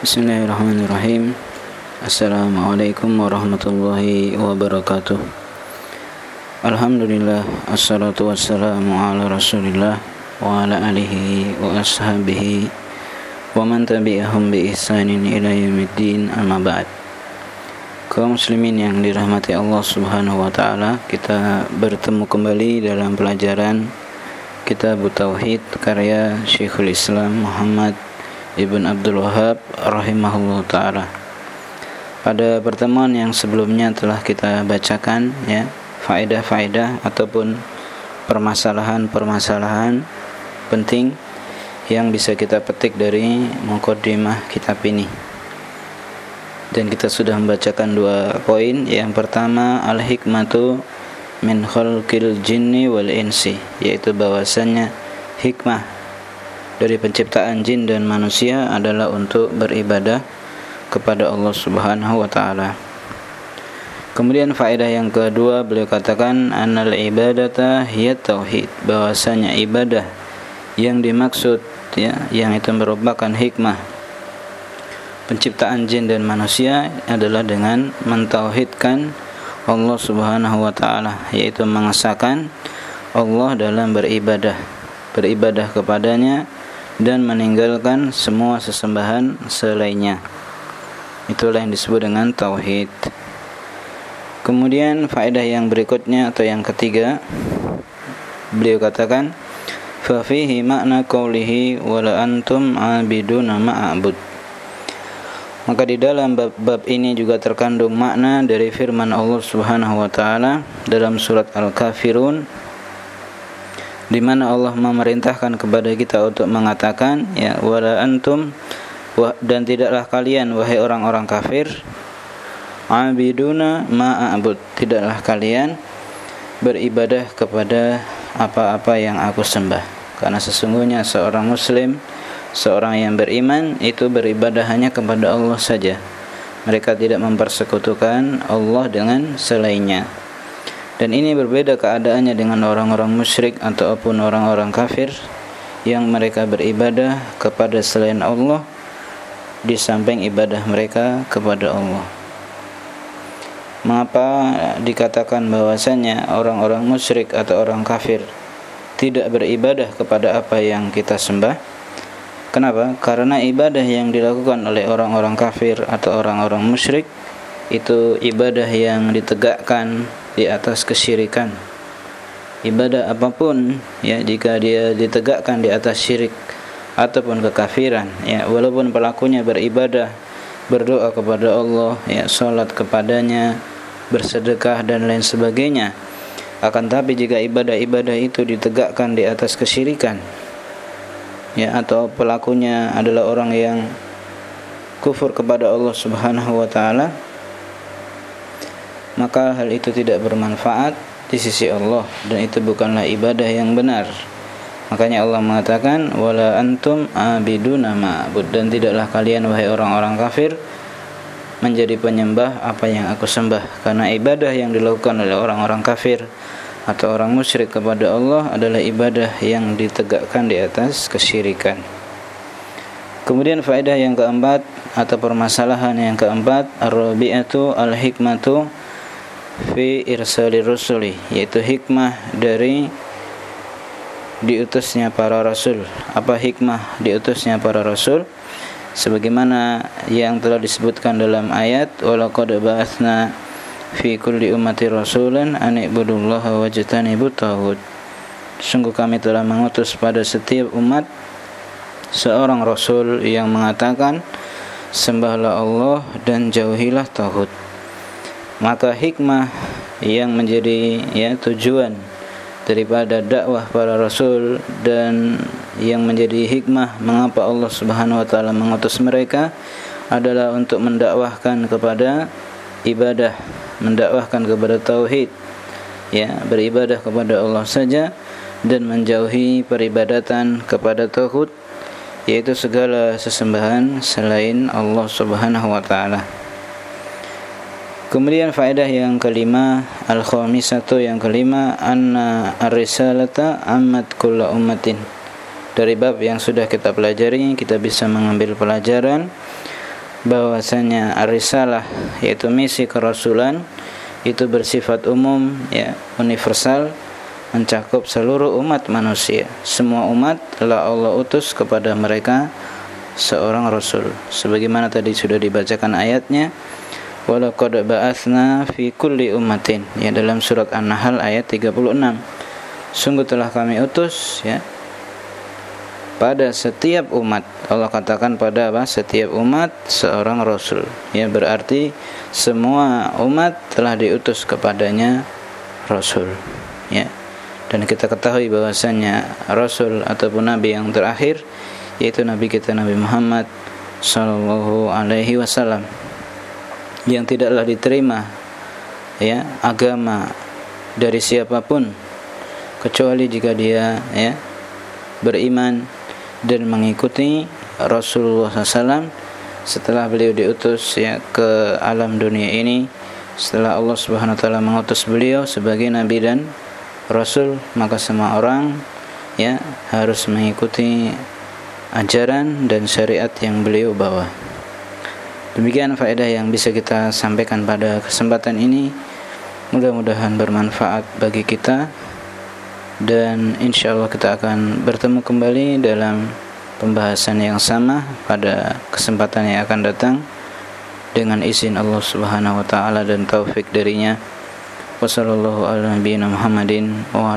Bismillahirrahmanirrahim. Assalamualaikum warahmatullahi wabarakatuh. Alhamdulillah Assalatu wassalamu ala rasulillah Wa ala alihi wa ashabihi Wa man tabi'ahum bi ihsanin ila yamiddin amma ba'd. Kaum muslimin yang dirahmati Allah subhanahu wa ta'ala Kita bertemu kembali dalam pelajaran Kitab Tauhid karya Syekhul Islam Muhammad Ibn Abdul Wahab rahimahullah taala. Pada pertemuan yang sebelumnya telah kita bacakan ya faedah-faedah ataupun permasalahan-permasalahan penting yang bisa kita petik dari mukadimah kitab ini. Dan kita sudah membacakan dua poin. Yang pertama al-hikmatu min khalqil jinni wal insi, yaitu bahwasannya hikmah dari penciptaan jin dan manusia adalah untuk beribadah kepada Allah Subhanahu wa taala. Kemudian faedah yang kedua beliau katakan anal ibadata hiya tauhid, bahwasanya ibadah yang dimaksud ya yang itu merupakan hikmah penciptaan jin dan manusia adalah dengan mentauhidkan Allah Subhanahu wa taala yaitu mengesahkan Allah dalam beribadah beribadah kepadanya dan meninggalkan semua sesembahan selainnya. Itulah yang disebut dengan tauhid. Kemudian faedah yang berikutnya atau yang ketiga beliau katakan fa fihi makna qawlihi wala antum abiduna ma'abud. Maka di dalam bab-bab ini juga terkandung makna dari firman Allah Subhanahu wa taala dalam surat Al-Kafirun di mana Allah memerintahkan kepada kita untuk mengatakan ya wala antum dan tidaklah kalian wahai orang-orang kafir abiduna ma'abud tidaklah kalian beribadah kepada apa-apa yang aku sembah. Karena sesungguhnya seorang muslim seorang yang beriman itu beribadah hanya kepada Allah saja. Mereka tidak mempersekutukan Allah dengan selainnya dan ini berbeda keadaannya dengan orang-orang musyrik ataupun orang-orang kafir yang mereka beribadah kepada selain Allah di samping ibadah mereka kepada Allah. Mengapa dikatakan bahwasanya orang-orang musyrik atau orang kafir tidak beribadah kepada apa yang kita sembah? Kenapa? Karena ibadah yang dilakukan oleh orang-orang kafir atau orang-orang musyrik itu ibadah yang ditegakkan di atas kesyirikan. Ibadah apa pun ya jika dia ditegakkan di atas syirik ataupun kekafiran ya walaupun pelakunya beribadah berdoa kepada Allah ya salat kepadanya bersedekah dan lain sebagainya akan tapi jika ibadah-ibadah itu ditegakkan di atas kesyirikan ya atau pelakunya adalah orang yang kufur kepada Allah Subhanahu wa taala maka hal itu tidak bermanfaat di sisi Allah dan itu bukanlah ibadah yang benar. Makanya Allah mengatakan wala antum abiduna ma'bud dan tidaklah kalian wahai orang-orang kafir menjadi penyembah apa yang aku sembah karena ibadah yang dilakukan oleh orang-orang kafir atau orang musyrik kepada Allah adalah ibadah yang ditegakkan di atas kesyirikan. Kemudian faedah yang keempat atau permasalahan yang keempat ar-rabi'atu al-hikmatu fi irsali rusuli yaitu hikmah dari diutusnya para rasul. Apa hikmah diutusnya para rasul? Sebagaimana yang telah disebutkan dalam ayat walaqad ba'atsna fi kulli ummati rasulan an ibudullaha wajtanibut taghut sungguh kami telah mengutus pada setiap umat seorang rasul yang mengatakan sembahlah Allah dan jauhilah tauhid maka hikmah yang menjadi ya tujuan daripada dakwah para rasul dan yang menjadi hikmah mengapa Allah Subhanahu wa taala mengutus mereka adalah untuk mendakwahkan kepada ibadah, mendakwahkan kepada tauhid. Ya, beribadah kepada Allah saja dan menjauhi peribadatan kepada tauhid yaitu segala sesembahan selain Allah Subhanahu wa taala. Kemudian faedah yang kelima al-khamisatu yang kelima anna ar-risalata ammat kulla ummatin. Dari bab yang sudah kita pelajari kita bisa mengambil pelajaran bahwasanya risalah yaitu misi kerasulan itu bersifat umum ya universal mencakup seluruh umat manusia semua umat telah Allah utus kepada mereka seorang rasul sebagaimana tadi sudah dibacakan ayatnya walaqad ba'atsna fi kulli ummatin. Ya dalam surat An-Nahl ayat 36 sungguh telah kami utus ya pada setiap umat. Allah katakan pada apa? Setiap umat seorang rasul. Ya berarti semua umat telah diutus kepadanya rasul. Ya dan kita ketahui bahwasanya rasul ataupun nabi yang terakhir yaitu nabi kita Nabi Muhammad sallallahu alaihi wasallam yang tidaklah diterima ya agama dari siapa pun kecuali jika dia ya beriman dan mengikuti Rasulullah SAW setelah beliau diutus ya ke alam dunia ini setelah Allah Subhanahu wa taala mengutus beliau sebagai nabi dan rasul maka semua orang ya harus mengikuti ajaran dan syariat yang beliau bawa. Demikian faedah yang bisa kita sampaikan pada kesempatan ini. Mudah-mudahan bermanfaat bagi kita dan insya Allah kita akan bertemu kembali dalam pembahasan yang sama pada kesempatan yang akan datang dengan izin Allah Subhanahu wa taala dan taufik darinya. Wassallallahu ala nabiyyina Muhammadin wa.